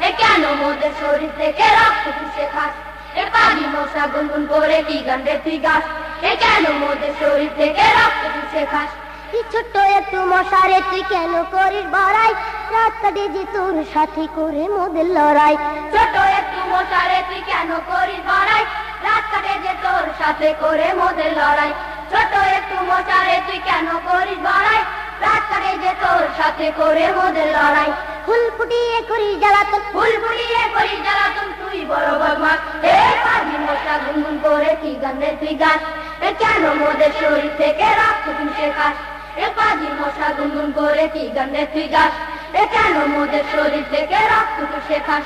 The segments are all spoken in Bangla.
এ কেন মোদের শরীর থেকে রক্ত চুষে খাস? এ পাজি মশা গুনগুন করে কি গান রে তুই গাছ এ কেন মোদের শরীর থেকে রক্ত চুষে খাস? ছোট্ট একটু মশারে তুই কেন করিস বাড়াই? রাত কাটে যে তোর সাথে করে মোদের লড়াই। ছোট একটু মশারে তুই কেন করিস বাড়াই? রাত কাটে যে তোর সাথে করে মোদের লড়াই। ছোট একটু মশারে তুই কেন করিস বাড়াই? রাত কাটে যে তোর সাথে করে মোদের লড়াই। ফুল ফুটিয়ে করি জ্বালাতন। ফুল ফুলিয়ে করিস জ্বালাতন তুই বড় বদমাস। এ পাজি মশা গুনগুন করে কি গানে তুই গাছ এ কেন মোদের শরীর থেকে রক্ত চুষে খাস? এ পাজি মশা গুনগুন করে কি গানে তুই গাছ এ কেন মোদের শরীর থেকে রক্ত চুষে খাস?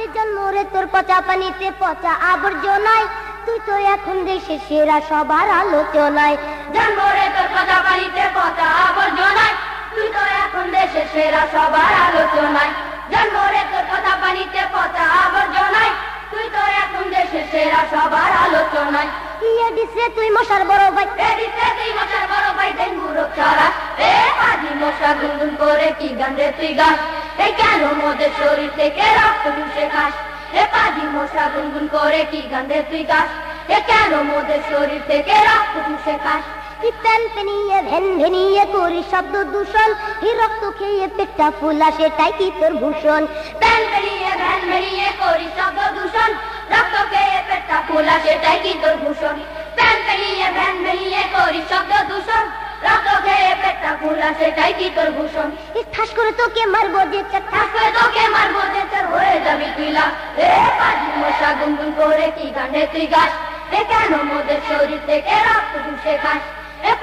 এই জন্মরে তোর পচা পানিতে পচা আবর্জনায়। তুই তো এখন দেশে সেরা সবার আলোচনায়। জন্মরে তোর কথা বাড়িতে পচা আবর্জনায়। তুই তো এখন দেশে সেরা সবার আলোচনায়। জন্মরে তোর কথা পানিতে পচা আবর্জনায়। তুই তো এখন দেশে সেরা সবার আলোচনায়। ইয়ে দিছে তুই মশার বড় ভাই। এদিকে তুই মশার বড় ভাই ডেঙ্গু রোগ ছড়া। এ পাজি মশা গুনগুন করে কি গান রে তুই গাছ এ কেন মোদের শরীর থেকে রক্ত চুষে খাস? এ পাজি মশা গুনগুন করে কি গান রে তুই গাছ এ কেন মোদের শরীর থেকে রক্ত চুষে খাস? তুই প্যান পেনিয়ে ভেন ভেনিয়ে করি শব্দ দূষণ। হি রক্ত খেয়ে পেটটা ফুলা সেটাই কি তোর ভূষণ? প্যান বেরিয়ে ভ্যান বেরিয়ে করি শব্দ দূষণ। রক্ত খেয়ে পেটটা ফোলা সেটাই কি তোর ভূষণ? প্যান বেরিয়ে ভ্যান বেরিয়ে করি শব্দ দূষণ। রক্ত খেয়ে পেটটা ফোলা সেটাই কি তোর ভূষণ? ঠাস করে তোকে মারবো যে চারটা থাকবে তোকে মারবো যে হয়ে যাবি তুই লাভ পাজি মশা গুনগুন করে কি গানে তুই গাছ কেন মোদের শরীর থেকে রক্ত চুষে খাস?